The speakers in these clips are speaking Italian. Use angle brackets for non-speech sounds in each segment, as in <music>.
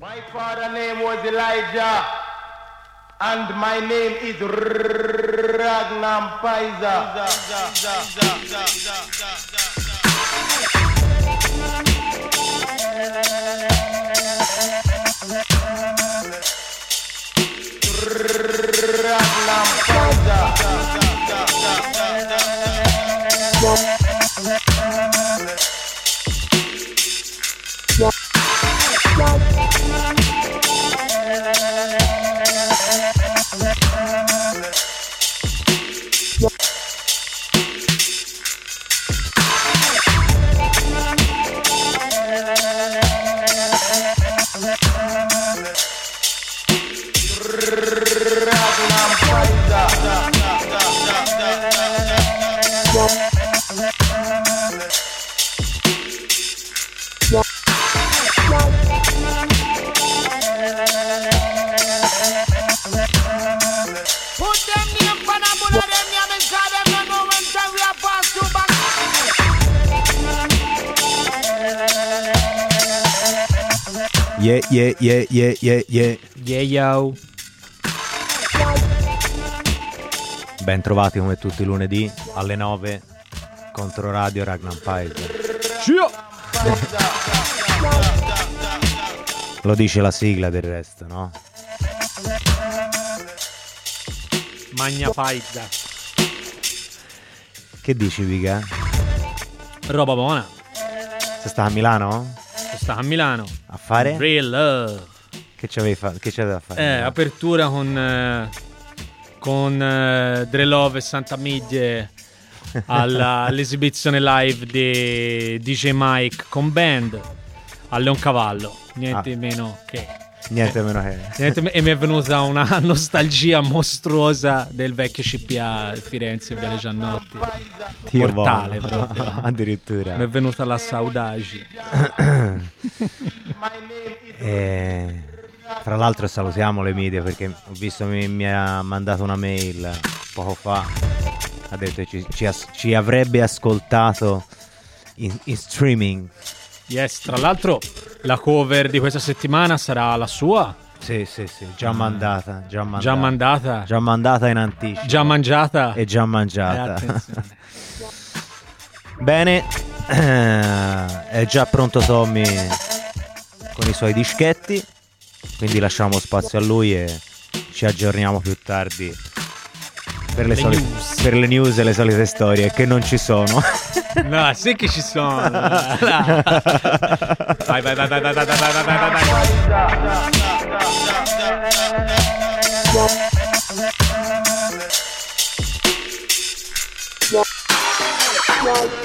My father name was Elijah, and my name is Ragnar Pfizer. Ragnar Put Yeah, yeah, yeah, yeah, yeah, yo. Ben trovati come tutti i lunedì alle 9 contro Radio Ragnar Pfizer. Lo dice la sigla del resto, no? Magna Faizza. Che dici, Viga? Roba buona. Se sta a Milano? Sta a Milano. A fare? Real love. Che c'avevi fa- che c'è da fare? Eh, apertura con, eh, con eh, Dre Love e Santa Miglie <laughs> alla- all'esibizione live di DJ Mike con band a Leoncavallo. Niente Ah. meno che. Niente meno che... e mi è venuta una <laughs> nostalgia mostruosa del vecchio CPA Firenze, Viale Giannotti. Dio Mortale. <laughs> Addirittura. Mi è venuta la saudade. <coughs> E, fra l'altro salutiamo le media perché ho visto mi, mi ha mandato una mail poco fa. Ha detto che ci, ci ci avrebbe ascoltato in, in streaming. Yes, tra l'altro la cover di questa settimana sarà la sua. Sì, sì, sì, già mandata. Già mandata. Già mandata. Già mandata in anticipo. Già mangiata. E già Eh, mangiata. <laughs> Bene, <clears throat> è già pronto Tommy con i suoi dischetti, quindi lasciamo spazio a lui e ci aggiorniamo più tardi per le, Le news. per le news e le solite storie che non ci sono. No, sì che ci sono. <laughs> Vai, vai, vai, vai, vai, vai, vai, vai, vai, vai, vai. Ready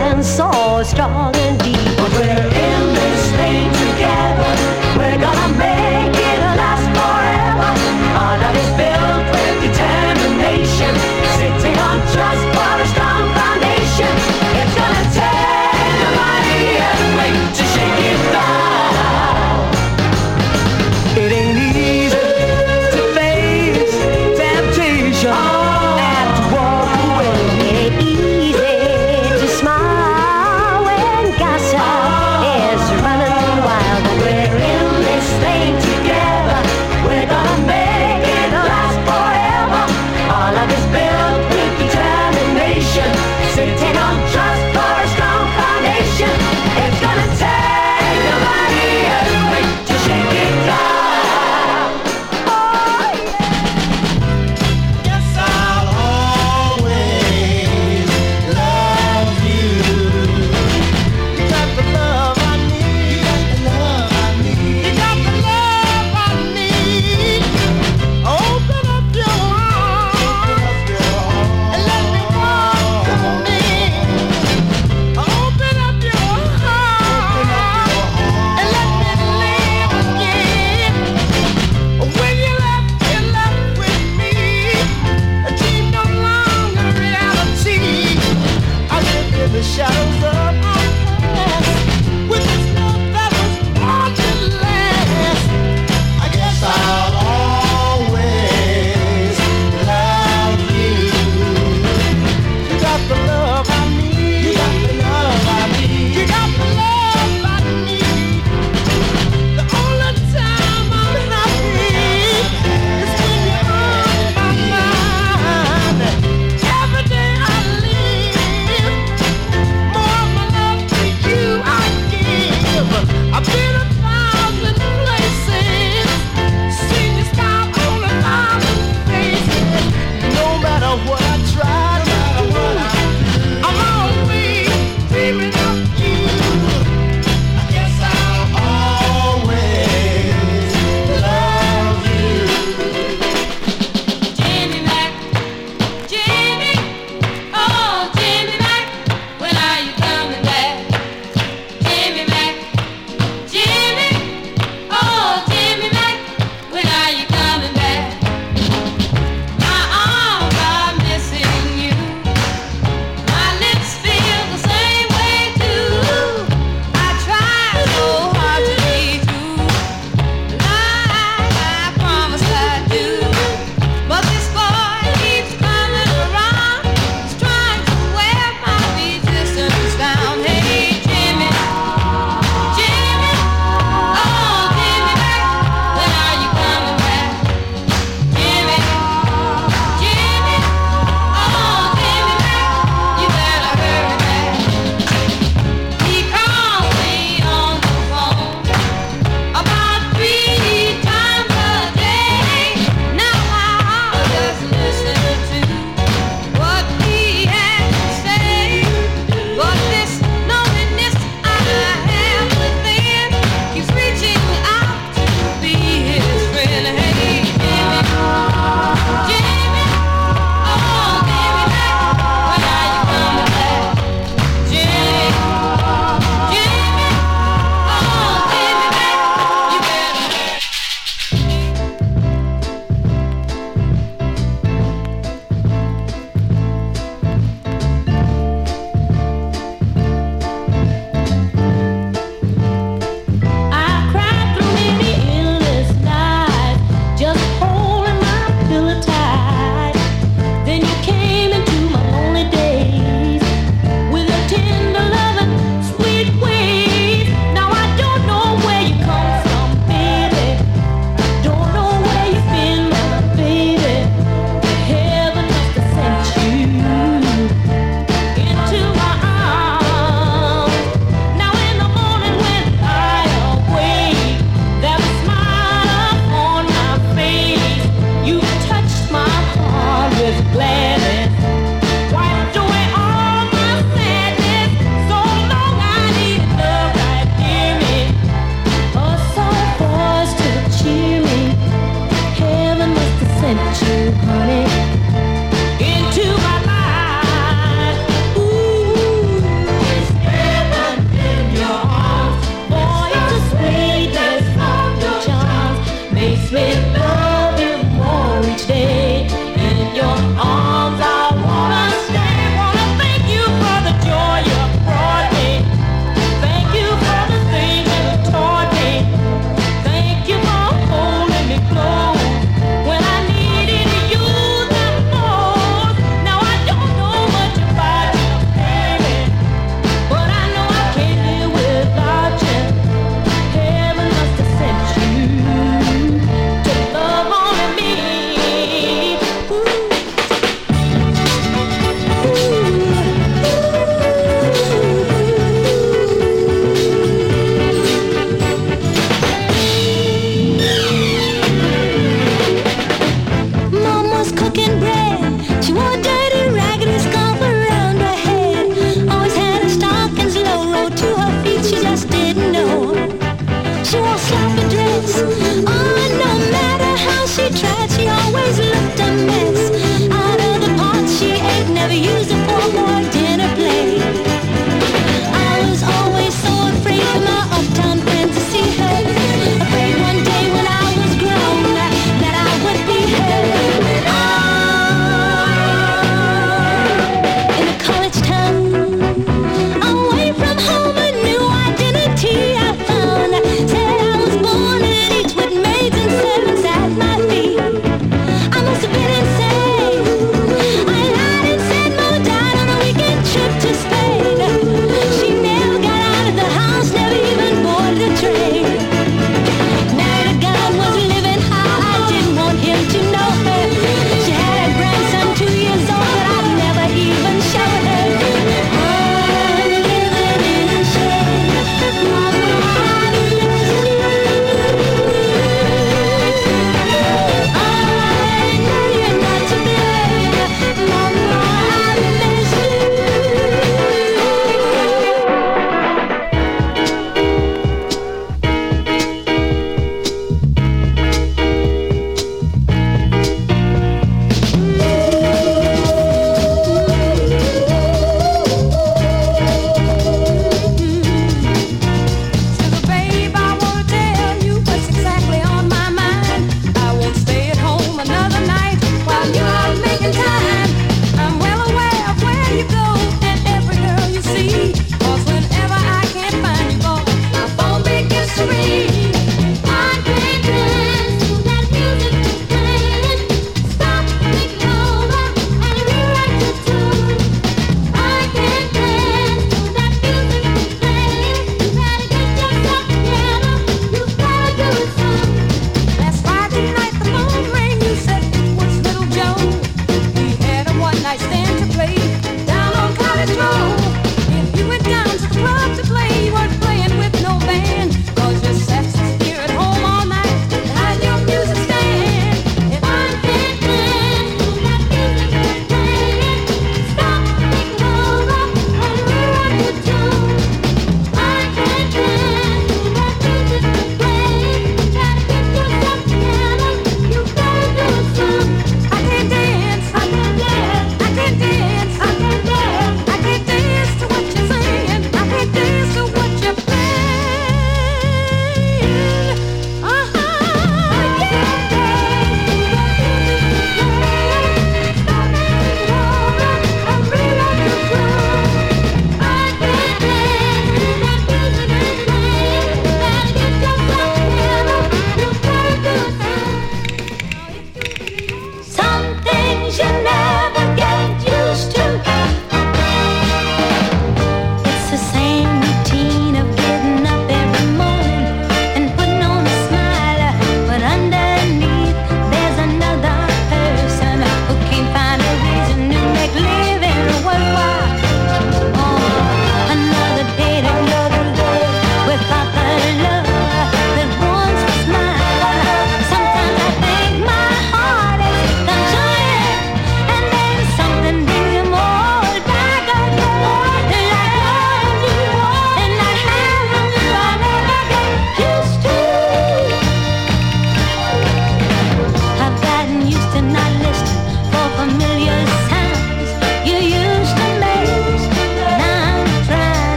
going so strong and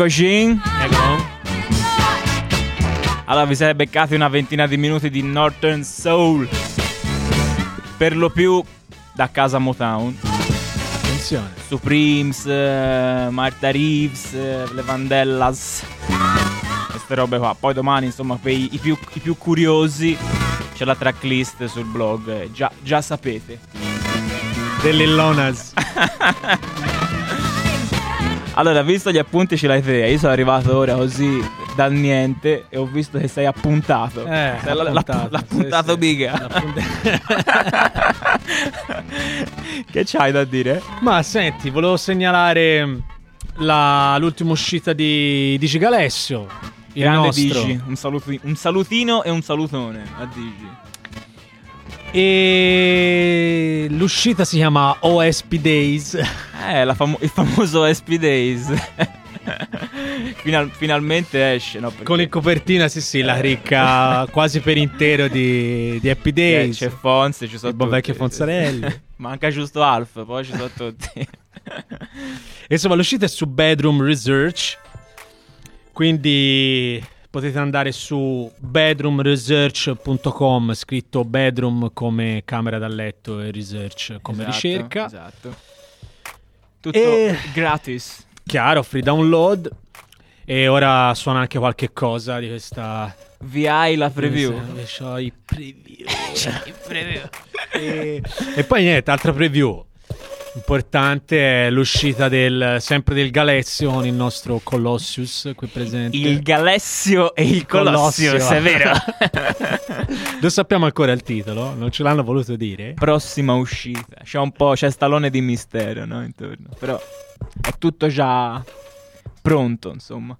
Eccoci. Ecco. Allora vi siete beccati una ventina di minuti di Northern Soul. Per lo più da casa Motown. Attenzione. Supremes, eh, Martha Reeves, eh, le Vandellas. Queste robe qua. Poi domani, insomma, per i, i più, i più curiosi c'è la tracklist sul blog. eh, Già, già sapete. Delle Lonas. <laughs> Allora, visto gli appunti ce l'hai te, io sono arrivato ora così dal niente e ho visto che sei appuntato. Eh, Sei appuntato, l'appuntato sì, sì. biga. <laughs> che c'hai da dire? Ma senti, volevo segnalare la- l'ultima uscita di Digi Galessio. Il Grande nostro. Digi, un, saluti- un salutino e un salutone a Digi. E l'uscita si chiama OSP Days. Eh, famo- il famoso SP Days. <laughs> Final- finalmente esce, no? Perché Con in copertina, sì, sì, la ricca quasi per intero di, di Happy eh, Days. c'è Fonse, ci sono Il buon vecchio tutti. Fonzarelli. <laughs> Manca giusto Alf, poi ci sono tutti. <laughs> Insomma, l'uscita è su Bedroom Research. Quindi potete andare su bedroomresearch.com, scritto bedroom come camera da letto e research come Esatto, ricerca. Esatto. Tutto E- gratis. Chiaro, free download. E ora suona anche qualche cosa di questa VI la preview. C'ho <laughs> i preview. e, e poi niente, altra preview. Importante è l'uscita del, sempre del Galezio con il nostro Colossius qui presente. Il Galessio e il Colossio, Colossio. è vero. <laughs> Non sappiamo ancora il titolo, non ce l'hanno voluto dire. Prossima uscita. C'è un po', c'è stallone di mistero, no? Intorno. Però è tutto già pronto, insomma.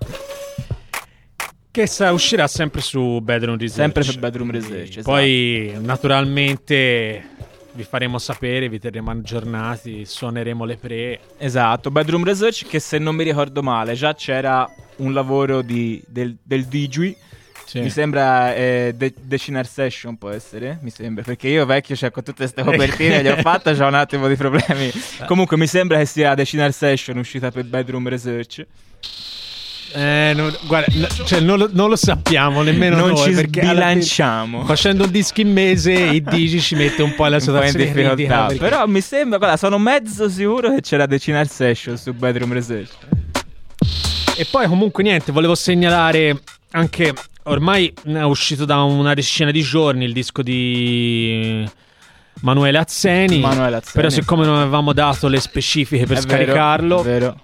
Che sa- uscirà sempre su Bedroom Research. Sempre su Bedroom Research, esatto. Poi, naturalmente, vi faremo sapere, vi terremo aggiornati, suoneremo le pre. Esatto, Bedroom Research che se non mi ricordo male già c'era un lavoro di- del, del Digi. Sì. Mi sembra eh, The, The Cinar Session può essere, mi sembra, perché io vecchio, cioè con tutte queste copertine che ho <laughs> fatto, c'ho un attimo di problemi. Comunque mi sembra che sia The Cinar Session uscita per Bedroom Research. Eh, non, guarda, no- cioè, non, lo, non lo sappiamo nemmeno non noi ci perché alla fine- sbilanciamo. Facendo un disco in mese, il Digi ci mette un po' alla in situazione critica. difficoltà. perché- Però mi sembra, guarda, sono mezzo sicuro che c'era The Cinar Session su Bedroom Research. E poi comunque niente, volevo segnalare anche ormai è uscito da una decina di giorni il disco di Manuele Azzeni. Manuele Azzeni, Però siccome non avevamo dato le specifiche per È vero, scaricarlo, è vero.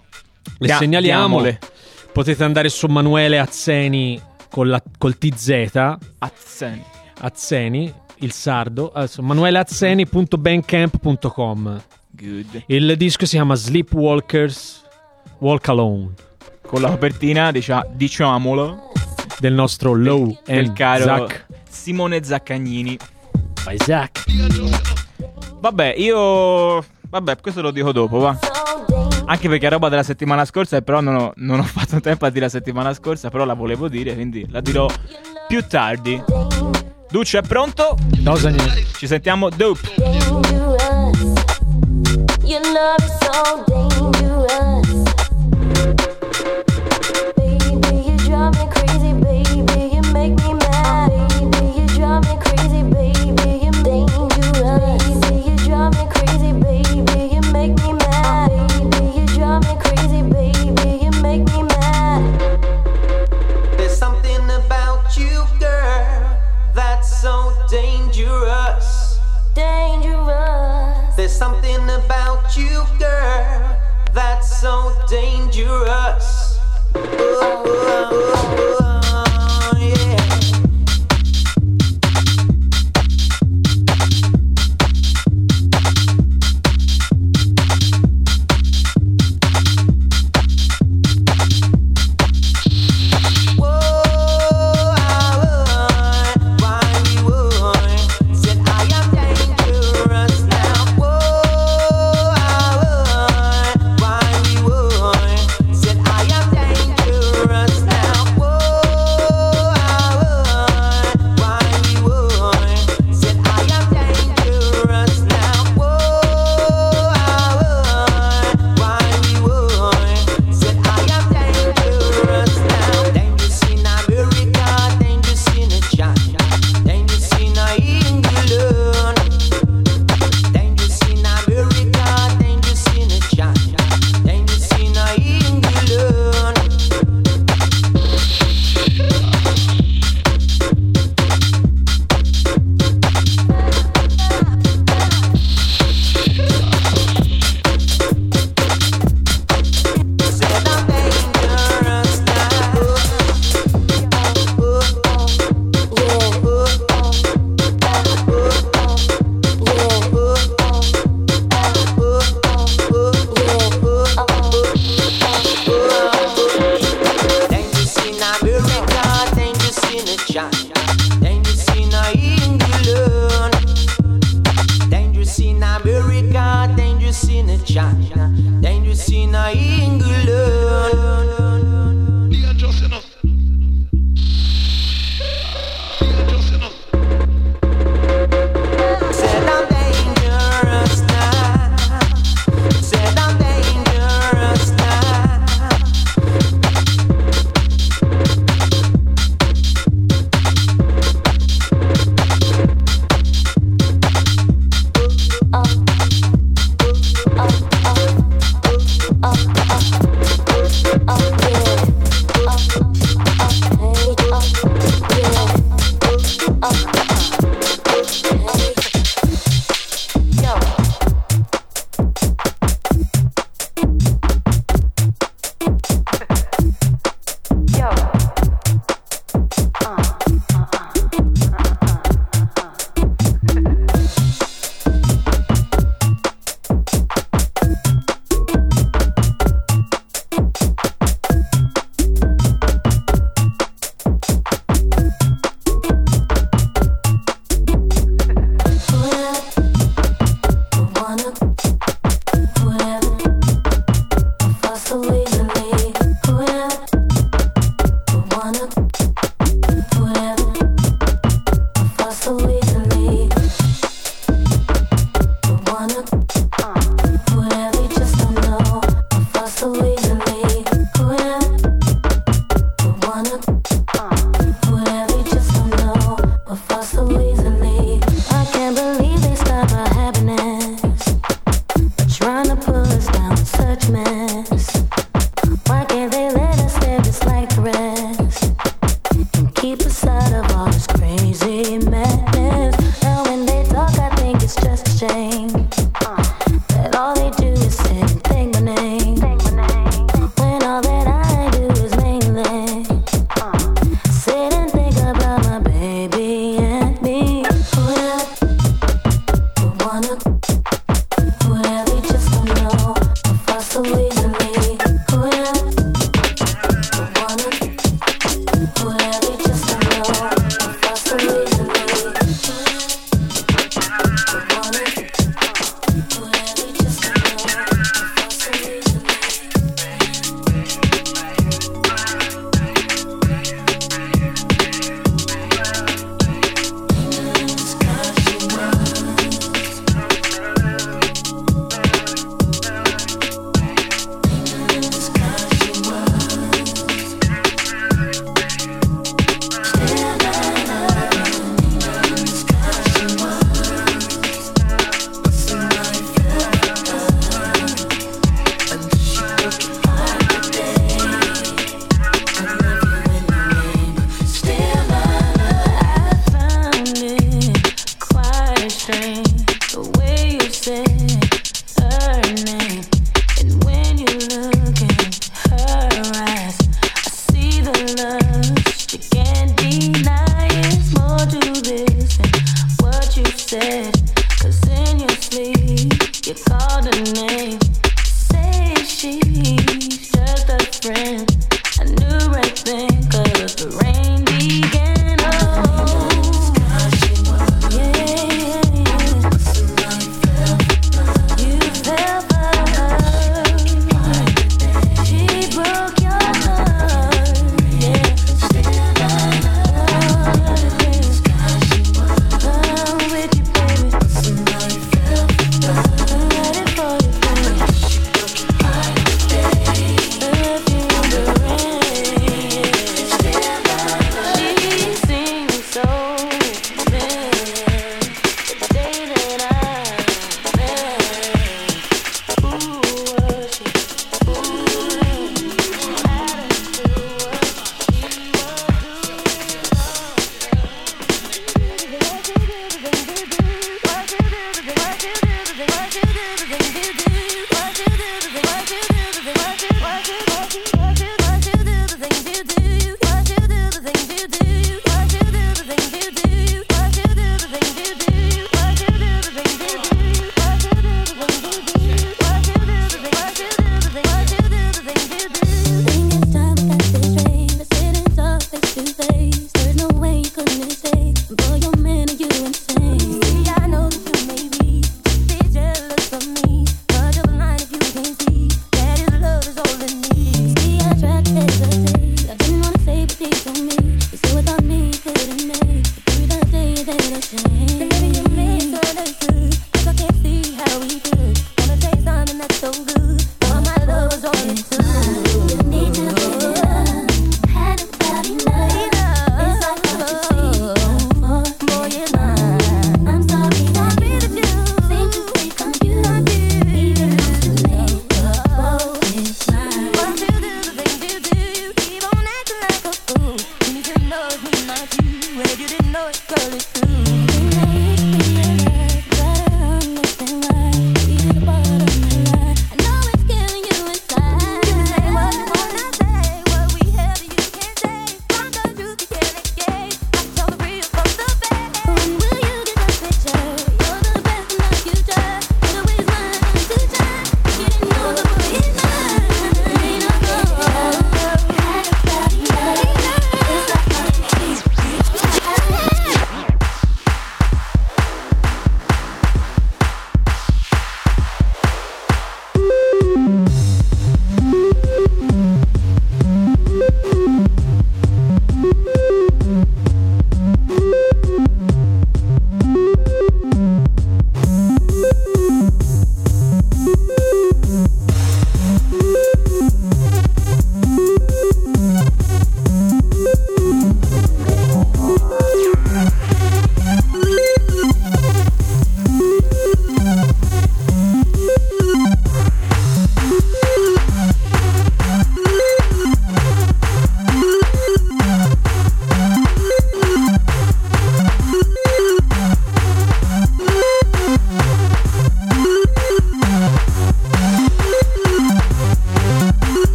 le segnaliamo. diamole. Potete andare su Manuele Azzeni con la, col TZ, Azzeni. Azzeni, il sardo, adesso, manueleazzeni.bandcamp.com. Good. Il disco si chiama Sleepwalkers Walk Alone Con la copertina, dicia- diciamolo, del nostro Low del and caro Zach. Simone Zaccagnini. By Zach. Vabbè, io... Vabbè, questo lo dico dopo, va. Anche perché è roba della settimana scorsa e però non ho, non ho <laughs> fatto tempo a dire la settimana scorsa, però la volevo dire, quindi la dirò più tardi. Duce è pronto? Cosa niente. Ci sentiamo dopo. Your love is so dangerous. Something about you, girl, that's so dangerous.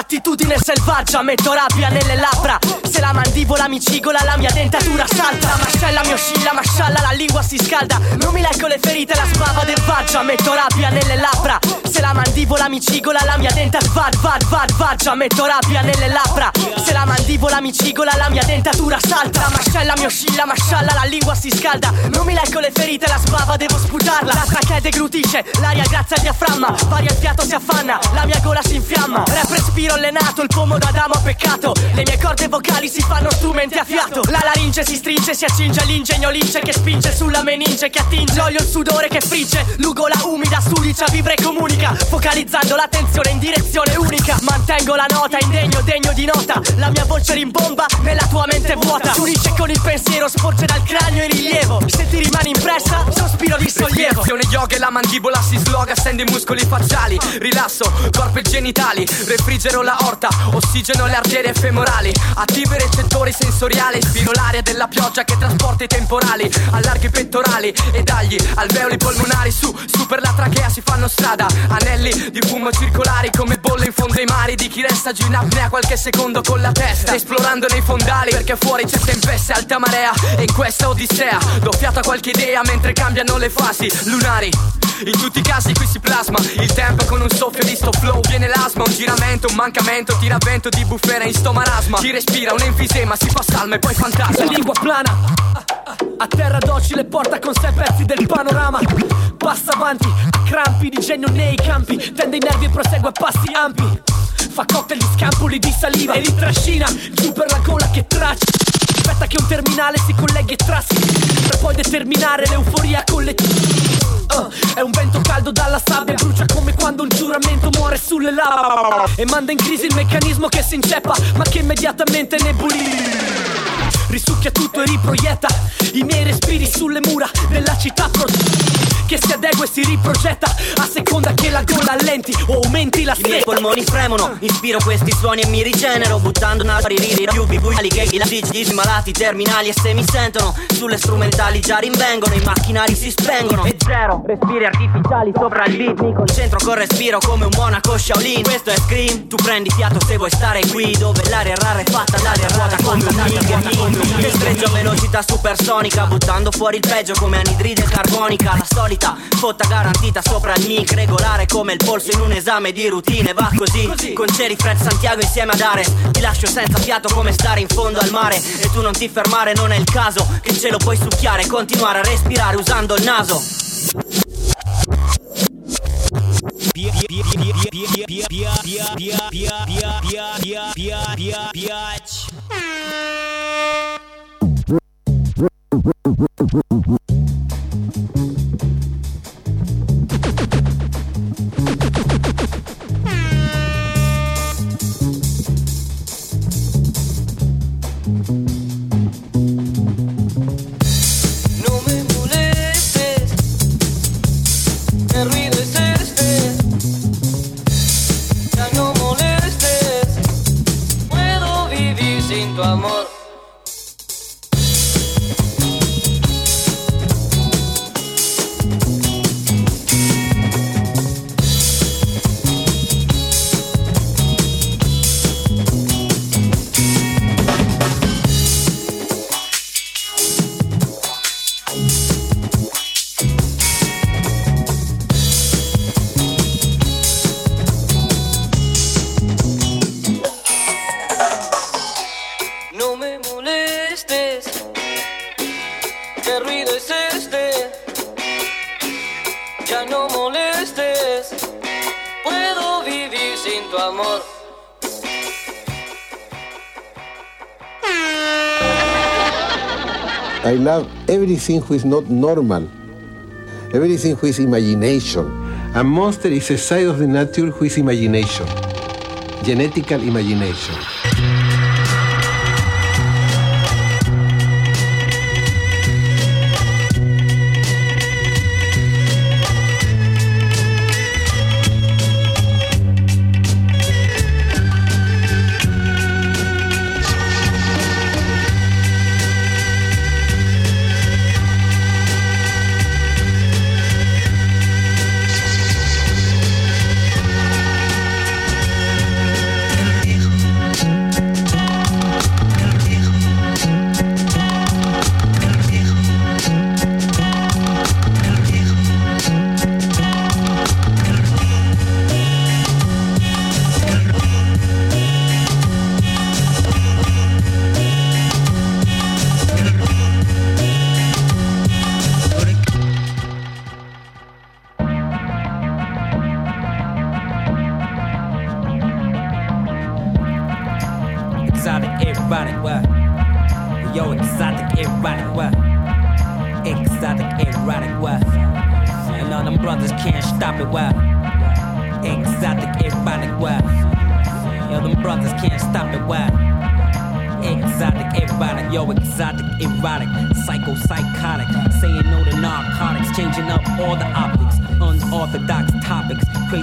Attitudine selvaggia Metto rabbia nelle labbra. Se la mandibola mi cigola la mia dentatura salta. La mascella mi oscilla, mascialla la lingua si scalda. Non mi lecco le ferite, la sbava selvaggia Metto rabbia nelle labbra. Se la mandibola mi cigola la mia dentatura vad, vad, vad, vaggia. Metto rabbia nelle labbra. Se la mandibola mi cigola la mia dentatura salta. La mascella mi oscilla, mascialla la lingua si scalda. Non mi lecco le ferite, la sbava devo sputarla. La trachea deglutisce, l'aria grazia il diaframma Varia il fiato si affanna, la mia gola si infiamma. Rap respiro allenato, il pomo d'Adamo ha peccato. Le mie corde vocali si fanno strumenti a fiato. La laringe si stringe, si accinge all'ingegno lince Che spinge sulla meninge, che attinge. L'olio il sudore che frigge, l'ugola umida Sudicia, vibra e comunica Focalizzando l'attenzione in direzione unica. Mantengo la nota, indegno, degno di nota. La mia voce rimbomba nella tua mente vuota. Unisce con il pensiero, sporge dal cranio in rilievo. Se ti rimani impressa, sospiro di sollievo. Respirazione yoga e la mandibola si sloga Stende i muscoli facciali. Rilasso, corpo e genitali Refrigero la orta, ossigeno le arterie femorali. Attivo i recettori sensoriali Ispiro l'aria della pioggia che trasporta i temporali. Allarghi i pettorali e dagli alveoli polmonari. Su, su per la trachea si fanno strada. Anelli di fumo circolari come bolle in fondo ai mari. Di chi resta giù in apnea qualche secondo con la testa Esplorando nei fondali. Perché fuori c'è tempesta e alta marea E in questa odissea do fiato a qualche idea mentre cambiano le fasi lunari in tutti i casi qui si plasma. Il tempo con un soffio di sto flow Viene l'asma, un giramento, un mancamento Tira vento di bufera in sto marasma Chi respira un enfisema, si fa salma e poi fantasma. La lingua plana. A terra docile porta con sé pezzi del panorama. Passa avanti, crampi di genio nei campi. Tende i nervi e prosegue a passi ampi. Fa cocktail di scampoli di saliva. E li trascina giù per la gola che traccia Aspetta che un terminale si colleghi e traschi Per poi determinare l'euforia collettiva Uh, è un vento caldo dalla sabbia Brucia come quando un giuramento muore sulle labbra E manda in crisi il meccanismo che si inceppa Ma che immediatamente nebulisce Risucchia tutto e riproietta I miei respiri sulle mura della città pro- Che si adegua e si riprogetta A seconda che la gola allenti o aumenti la I miei polmoni fremono, ispiro questi suoni e mi rigenero Buttando una ridi più buiali che i lagigi malati terminali e se mi sentono Sulle strumentali già rinvengono, i macchinari si spengono. E zero, respiri artificiali sopra il beat Mi concentro col respiro come un monaco Shaolin. Questo è Scream, tu prendi fiato se vuoi stare qui Dove l'aria è rara e fatta d'aria ruota come un mic Che sfreggio a velocità supersonica Buttando fuori il peggio come anidride carbonica. La solita fotta garantita sopra il mic Regolare come il polso in un esame di routine. Va così, con Ceri Fred Santiago insieme ad Ares Ti lascio senza fiato come stare in fondo al mare. E tu non ti fermare, non è il caso Che ce lo puoi succhiare, continuare a respirare usando il naso. No everything who is not normal, everything who is imagination. A monster is a side of the nature who is imagination, genetical imagination.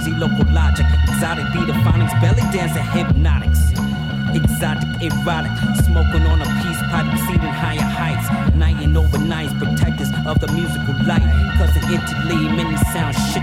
Crazy local logic, exotic beat phonics, belly dancing hypnotics. Exotic, erotic, smoking on a peace pipe, exceeding higher heights. Night and overnights, protectors of the musical light. Cause in Italy, many sound shit.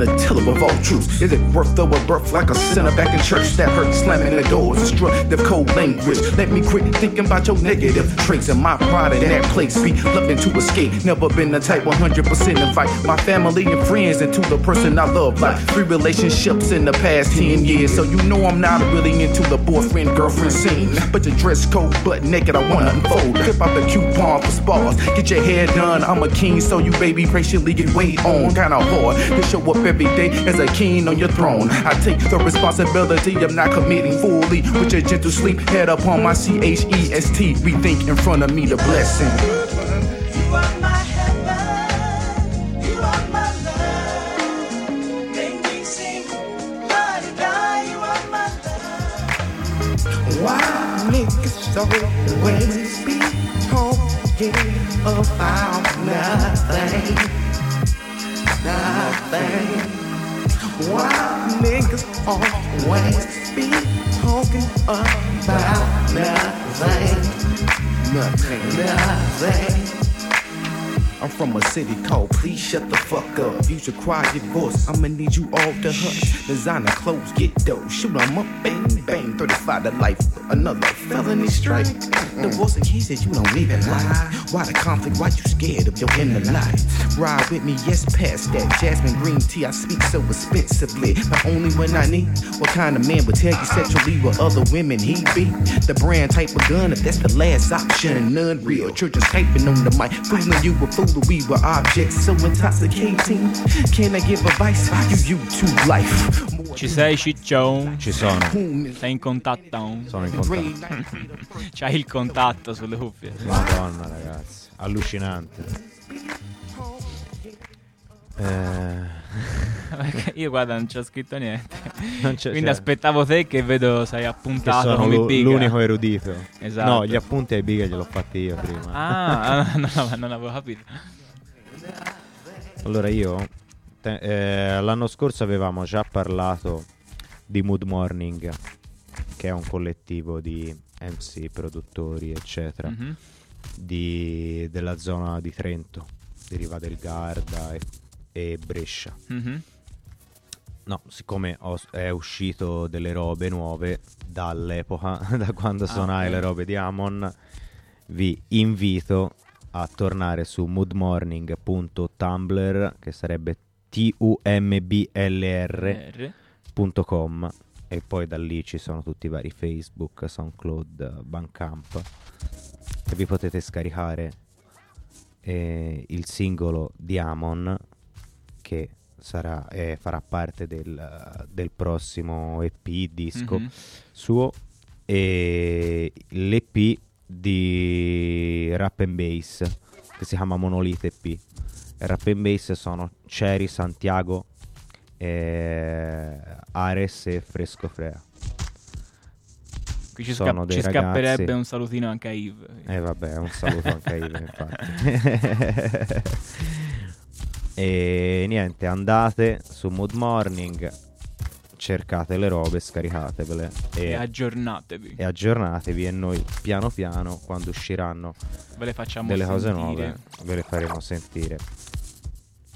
The tiller of all truth. Is it worth though a birth like a sinner back in church that hurt slamming the doors? Destructive cold language. Let me quit thinking about your negative traits and my pride in that place. Be looking to escape. Never been the type 100% invite my family and friends into the person I love. Like three relationships in the past 10 years. So you know I'm not really into the boyfriend girlfriend scene. But your dress code butt naked, I wanna unfold. Flip out the coupon for spars. Get your hair done. I'm a king, so you baby patiently get weighed on. Kinda hard to show up every day as a king on your throne. I take the responsibility of not committing fully with your gentle sleep. Head up on my C H E S T. Rethink in front of me the blessing. You are my heaven. You are my love. Make me sing. La di da. You are my love. Why niggas always be talking about nothing? Nothing. Why niggas always be talking about nothing? Nothing. Nothing. I'm from a city called Please Shut the Fuck Up. Use your quiet voice, I'ma need you all to hush. Designer clothes, get dough, shoot 'em up, bang, bang. 35 to life, another felony strike. Divorce he cases you don't even lie. Why the conflict? Why you scared of your inner life? Ride with me, yes, past that. Jasmine green tea, I speak so expensively. But only when I need. What kind of man would tell you sexually with other women he be? The brand type of gun, if that's the last option, none real. Churches typing on the mic, fooling you with foolery with objects so intoxicating. Can I give advice? You YouTube life. Ci sei Ciccione? Ci sono. Sei in contatto? Sono in contatto. <laughs> C'hai il contatto sulle cuffie. Madonna, ragazzi, allucinante. Eh, <laughs> Perché Io guarda, non c'ho scritto niente. <laughs> Non c'è- Quindi c'è. aspettavo te che vedo sei che appuntato sono come l'u- biga. l'unico erudito. Esatto. No, gli appunti ai biga gliel'ho fatti io prima. Ah, ah, no, no, non avevo capito. Allora io te- eh, l'anno scorso avevamo già parlato di Mood Morning, che è un collettivo di MC, produttori, eccetera, Mhm. di- della zona di Trento, di Riva del Garda e, e Brescia. Mhm. No, siccome ho- è uscito delle robe nuove dall'epoca, <laughs> da quando Ah, suonai ok. le robe di Amon, vi invito a tornare su moodmorning.tumblr, che sarebbe tumblr.com e poi da lì ci sono tutti i vari Facebook, SoundCloud, Bandcamp e vi potete scaricare. Eh, il singolo di Amon che sarà, eh, farà parte del, del prossimo EP disco Mhm. suo. E l'EP di Rap and Bass che si chiama Monolith EP Rap and Bass sono Cherry, Santiago eh, Ares e Fresco Frea Qui ci, Sono sca- ci scapperebbe un salutino anche a Yves. eh vabbè, un saluto anche a Ive, infatti. <laughs> e niente, andate su Mood Morning, cercate le robe, scaricatevele e, E aggiornatevi. e aggiornatevi e noi piano piano, quando usciranno delle cose sentire. nuove, ve le faremo sentire.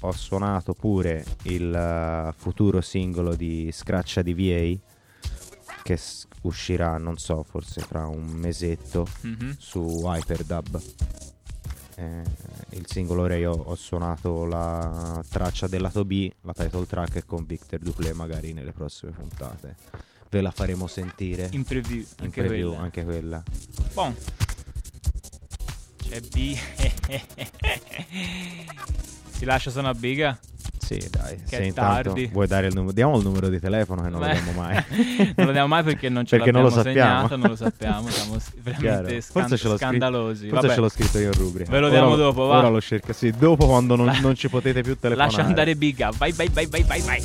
Ho suonato pure il eh, futuro singolo di Scratcha di VA che uscirà, non so, forse fra un mesetto Mhm. su Hyperdub. Eh, il singolo ora io ho suonato la traccia del lato B, la title track e con Victor Duplé magari nelle prossime puntate. Ve la faremo sentire. In preview, In anche preview, quella. anche quella. Bon. C'è B. <laughs> Ti lascio sono a biga? Sì, dai. Che se intanto tardi. vuoi dare il numero, diamo il numero di telefono che non lo Beh, diamo mai. <laughs> non lo diamo mai perché non ce Perché non lo l'abbiamo sappiamo. segnato, non lo sappiamo, siamo veramente scan- forse ce l'ho scritto- scandalosi. Forse Vabbè. ce l'ho scritto io in rubrica. Ve lo Ora diamo dopo, va. Ora lo cerco, sì, dopo quando non, non ci potete più <laughs> telefonare. Lascia andare biga, vai vai vai vai vai vai.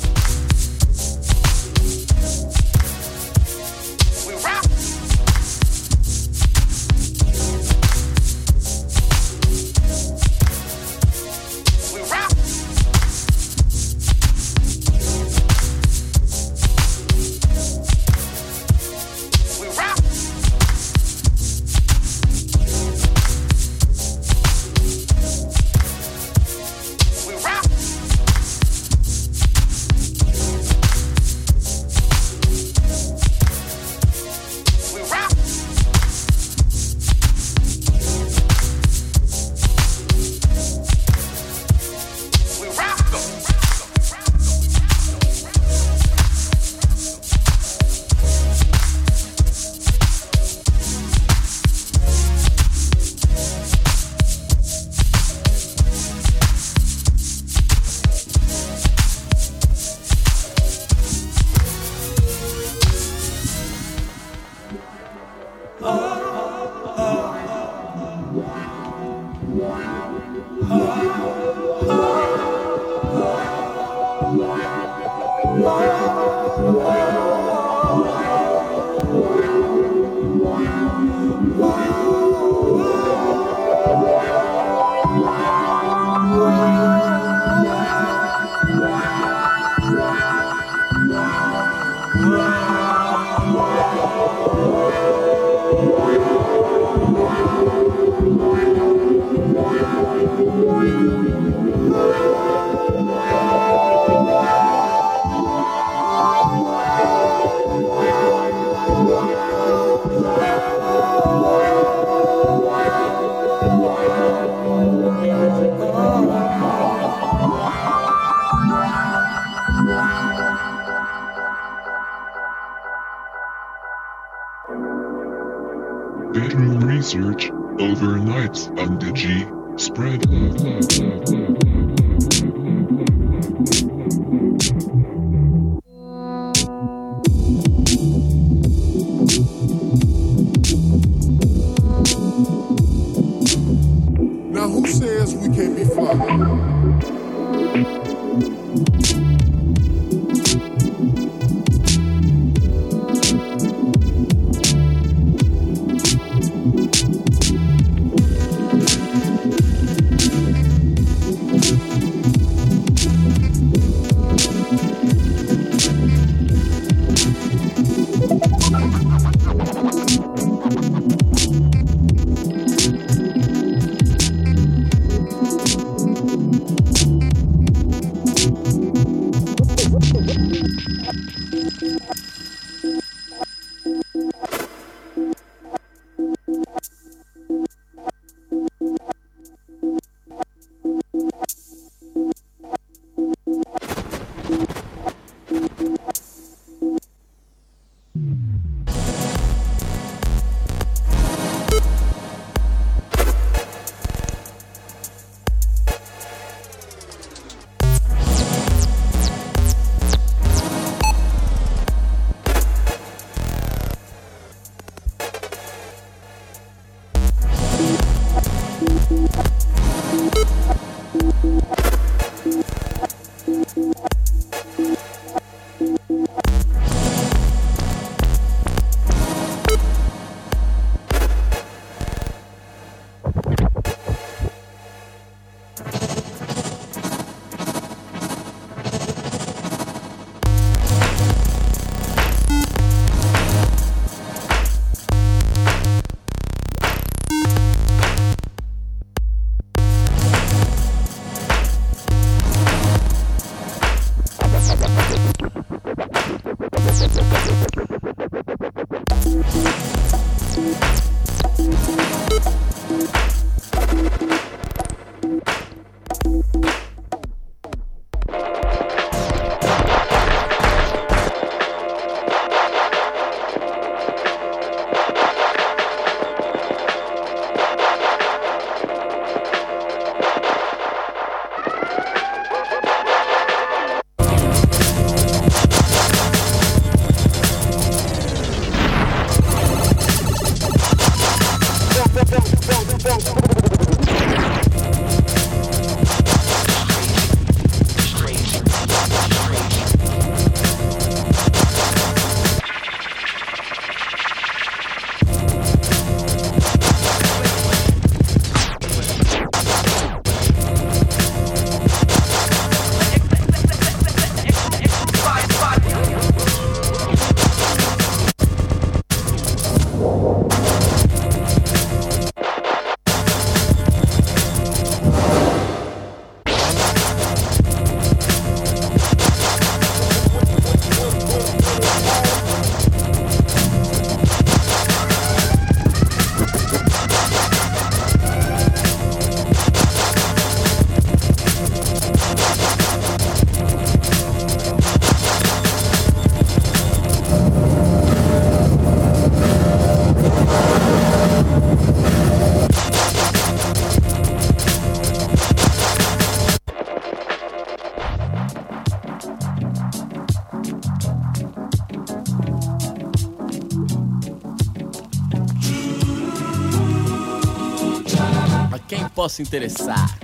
Possa interessar.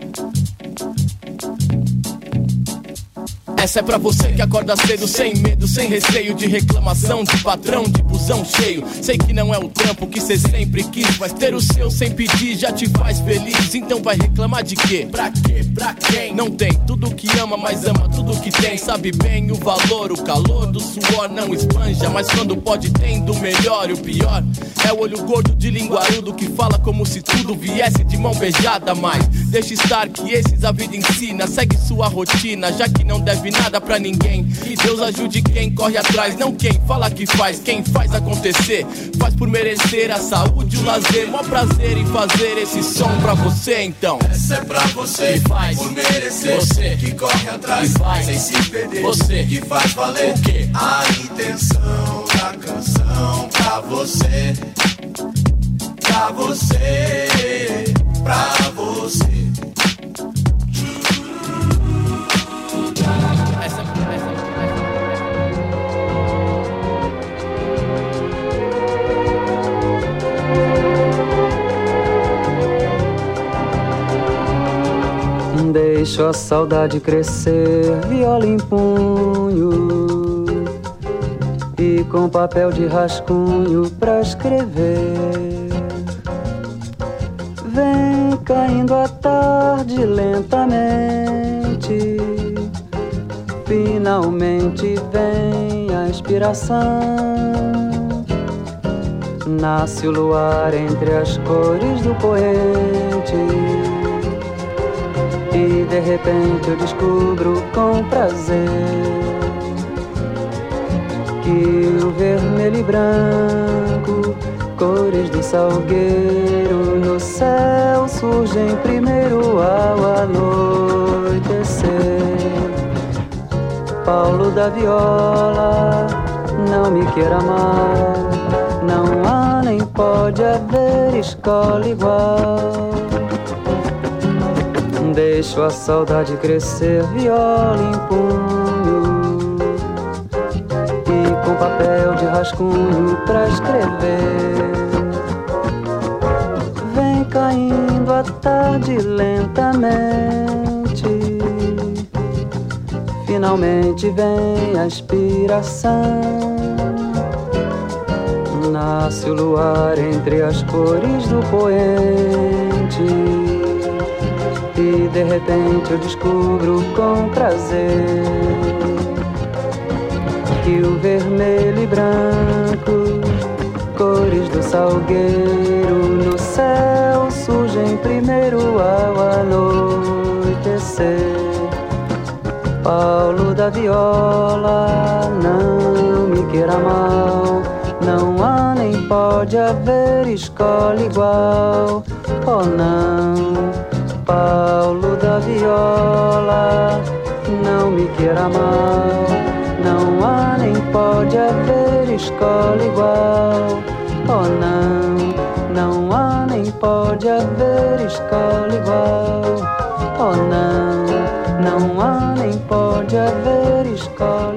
Essa é pra você que acorda cedo, sem medo, sem receio de reclamação, de patrão, de busão cheio. Sei que não é o trampo que cê sempre quis, mas ter o seu sem pedir já te faz feliz. Então vai reclamar de quê? Pra quê? Pra quem? Não tem tudo que ama, mas ama tudo que tem. Sabe bem o valor, o calor do suor não espanja, mas quando pode tem do melhor e o pior. É o olho gordo de linguarudo que fala como se tudo viesse de mão beijada, mas deixa estar que esses a vida ensina. Segue sua rotina, já que não deve nada pra ninguém. Que Deus ajude quem corre atrás, não quem fala que faz, quem faz acontecer. Faz por merecer a saúde e o lazer. Mó prazer em fazer esse som pra você, então. Essa é pra você que faz por merecer Você que corre atrás que faz sem se perder Você que faz valer o quê? a intenção da canção pra você pra você pra você Deixo a saudade crescer, viola em punho e com papel de rascunho pra escrever. Inspiração. Nasce o luar entre as cores do poente. E de repente eu descubro com prazer que o vermelho e branco, cores do salgueiro, no céu surgem primeiro ao anoitecer. Paulo da viola, não me queira mal, não há nem pode haver escola igual. Deixo a saudade crescer, viola em punho E com papel de rascunho pra escrever. Vem caindo a tarde lentamente Finalmente vem a inspiração Nasce o luar entre as cores do poente e de repente eu descubro com prazer que o vermelho e branco, cores do salgueiro, no céu surgem primeiro ao anoitecer. Paulo da viola, não me queira mal, não há nem pode haver escola igual, oh não. Paulo da viola, não me queira mal, não há nem pode haver escola igual. Oh não, não há nem pode haver escola igual. Oh não, não há nem pode haver escola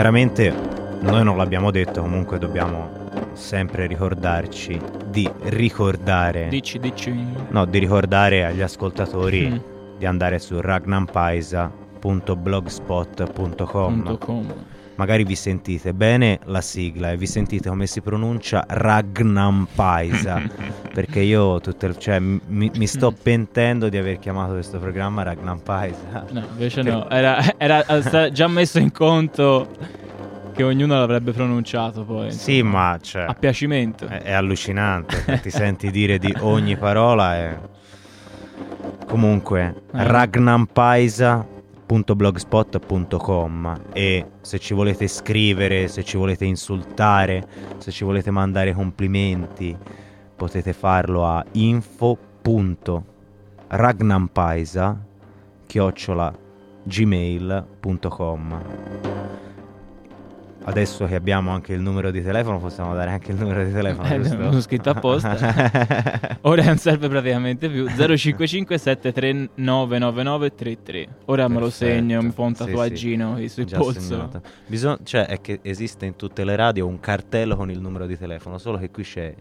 Chiaramente noi non l'abbiamo detto, comunque dobbiamo sempre ricordarci di ricordare Dici, dici. No, di ricordare agli ascoltatori Mm. di andare su ragnampaisa.blogspot.com. Magari vi sentite bene la sigla e vi sentite come si pronuncia Ragnampaisa <laughs> perché io tutte cioè, mi, mi sto pentendo di aver chiamato questo programma Ragnampaisa. No, invece no. Era, era già messo in conto che ognuno l'avrebbe pronunciato poi. Sì, ma cioè, A piacimento. È, è allucinante, che ti senti dire di ogni parola e... Comunque, Eh. ragnampaisa.blogspot.com e se ci volete scrivere, se ci volete insultare, se ci volete mandare complimenti, potete farlo a info.ragnampaisa chiocciola gmail.com Adesso che abbiamo anche il numero di telefono, possiamo dare anche il numero di telefono. Eh, l'ho scritto apposta. <laughs> Ora non serve praticamente più. 055 73 999 33. Ora me lo Perfetto. segno, mi fa un Sì, tatuaggino sì. sul Già polso. segnato. Bisog- cioè, è che esiste in tutte le radio un cartello con il numero di telefono, solo che qui c'è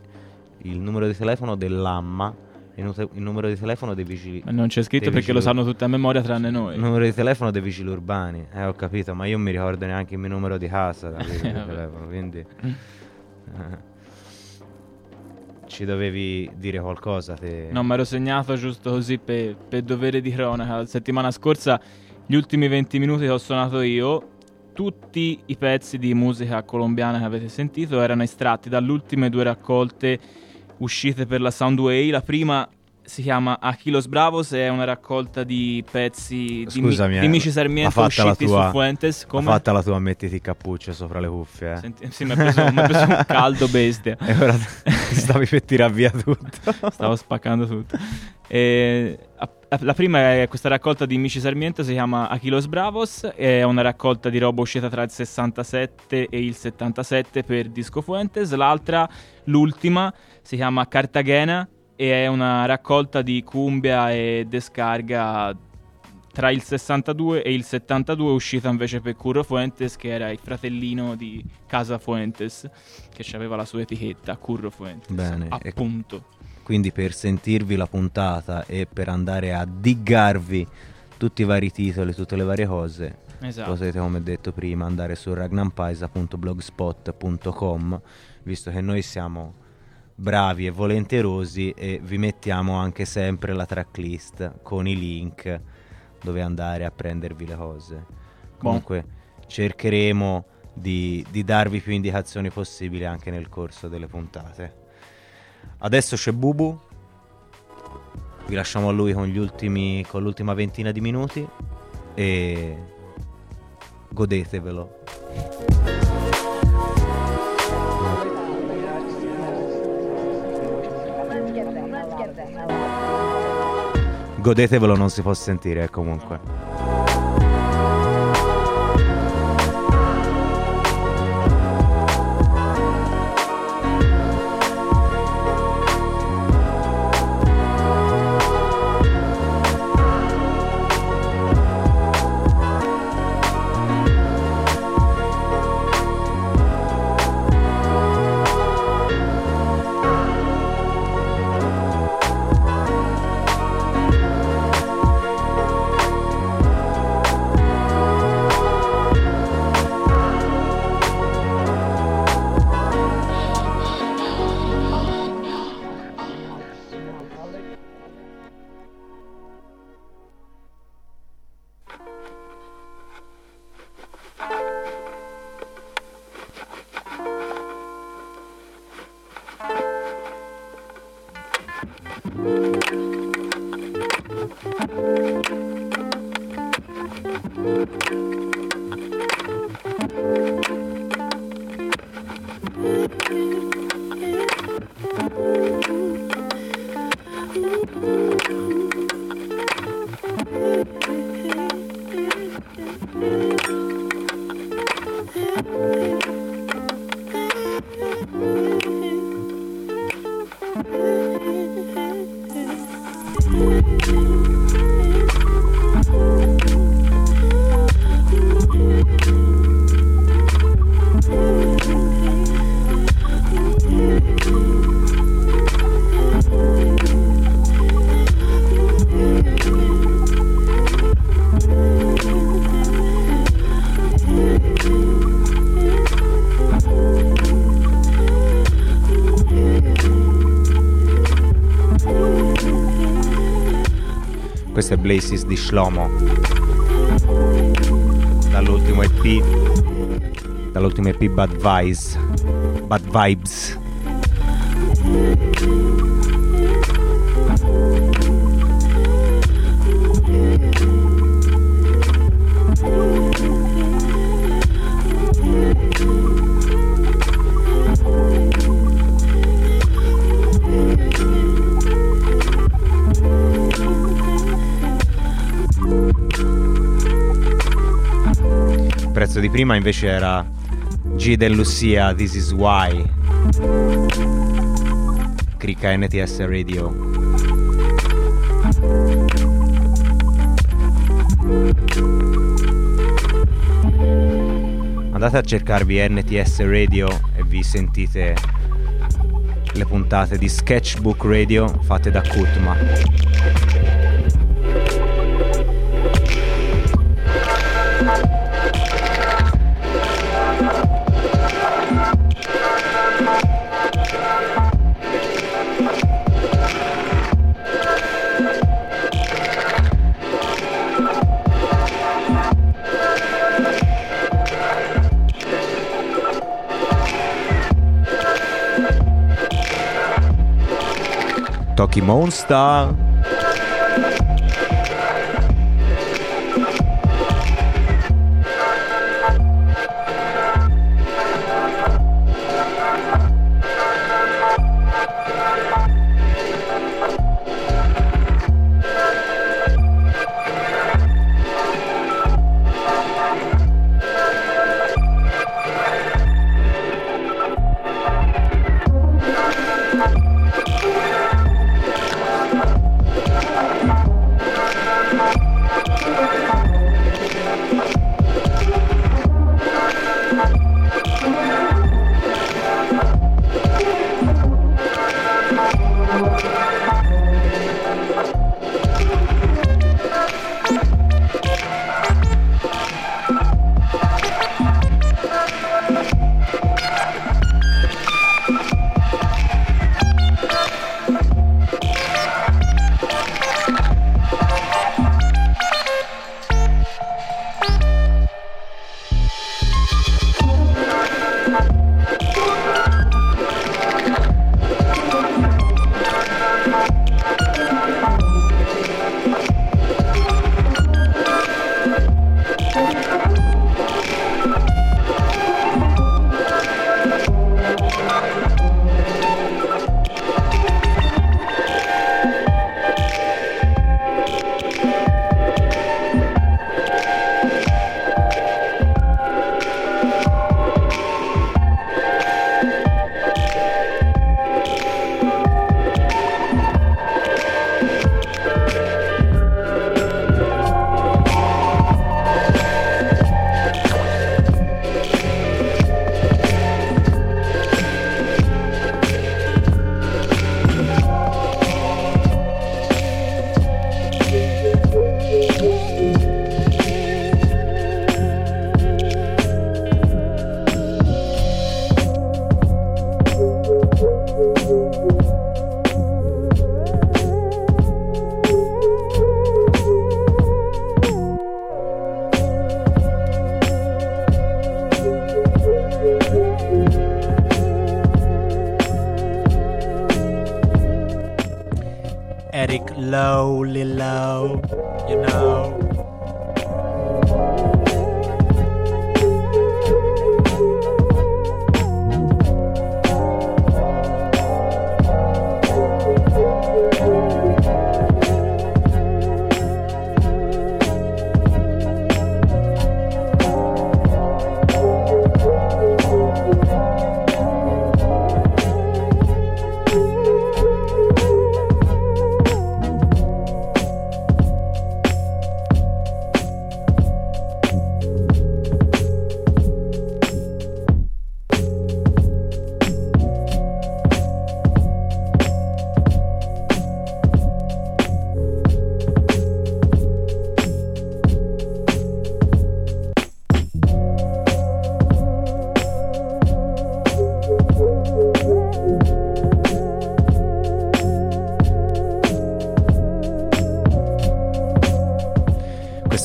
il numero di telefono dell'AMMA il nu- il numero di telefono dei vigili. Ma non c'è scritto perché lo sanno tutti a memoria tranne noi. Il numero di telefono dei vigili urbani, eh, ho capito, ma io non mi ricordo neanche il mio numero di casa, <laughs> telefono, quindi eh, ci dovevi dire qualcosa te. No, mi ero segnato giusto così per, per dovere di cronaca. La settimana scorsa, gli ultimi 20 minuti che ho suonato io, tutti i pezzi di musica colombiana che avete sentito erano estratti dalle ultime due raccolte uscite per la Soundway. La prima si chiama Aquilos Bravos, è una raccolta di pezzi di, Mi- Scusami, di eh, Mici ha Sarmiento usciti tua- su Fuentes. ha Come? fatta la tua mettiti il cappuccio sopra le cuffie. Eh. Senti- sì, mi ha preso, ha preso un <laughs> caldo bestia. E ora stavi per tirare via tutto. <laughs> Stavo spaccando tutto. E, a- a- la prima è questa raccolta di Mici Sarmiento, si chiama Aquilos Bravos, è una raccolta di roba uscita tra il 67 e il 77 per Disco Fuentes. L'altra, l'ultima, si chiama Cartagena e è una raccolta di cumbia e descarga tra il 62 e il 72 uscita invece per Curro Fuentes che era il fratellino di Casa Fuentes che aveva la sua etichetta Curro Fuentes Bene, appunto Quindi per sentirvi la puntata e per andare a diggarvi tutti i vari titoli, tutte le varie cose, Esatto. potete, come detto prima, andare su ragnampaisa.blogspot.com, visto che noi siamo bravi e volenterosi e vi mettiamo anche sempre la tracklist con i link dove andare a prendervi le cose. Comunque cercheremo di, di darvi più indicazioni possibili anche nel corso delle puntate. Adesso c'è Bubu. Vi lasciamo a lui con, gli ultimi, con l'ultima ventina di minuti e godetevelo. Godetevelo non si può sentire eh, comunque. Questo è Blazes di Shlomo. Dall'ultimo EP. Dall'ultimo EP Bad Vibes. Bad Vibes. Il prezzo di prima invece era G del Lucia, This is Why. Cricca NTS Radio. Andate a cercarvi NTS Radio e vi sentite le puntate di Sketchbook Radio fatte da Kutma. Rocky Mountain Star.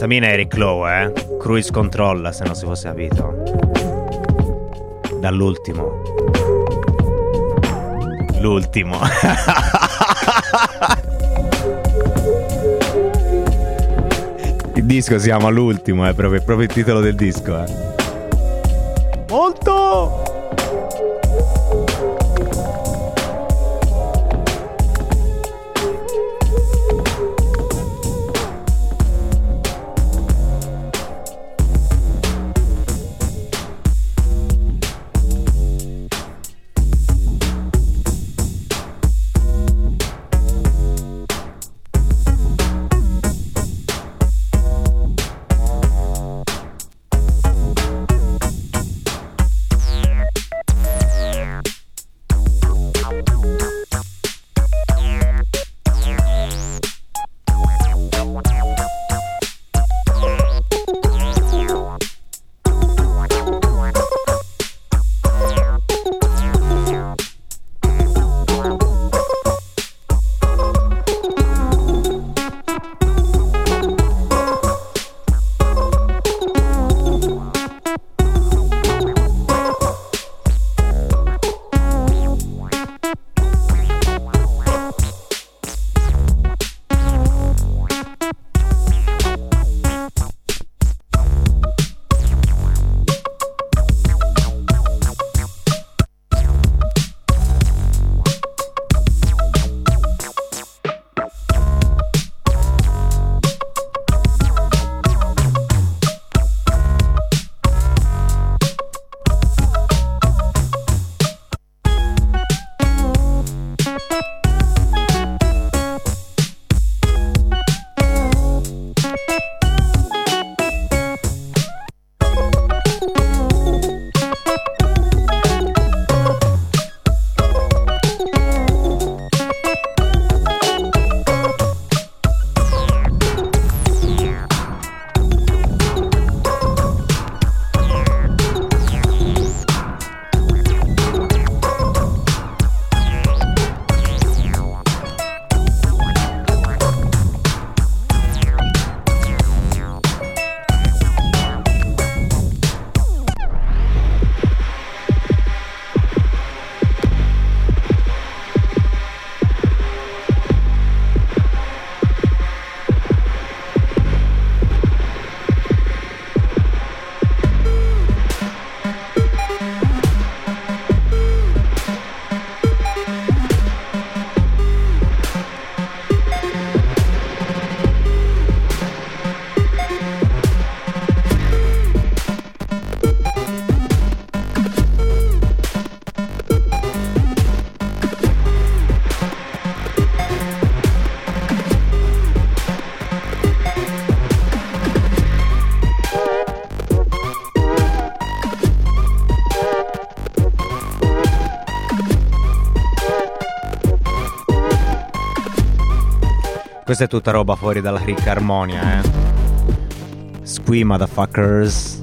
Questa mina è Eric Lowe, eh? Cruise Control, se non si fosse capito. Dall'ultimo. L'ultimo. <laughs> il disco si chiama L'ultimo, è proprio, è proprio il titolo del disco, eh. Molto! Questa è tutta roba fuori dalla ricca armonia, eh. Squee motherfuckers.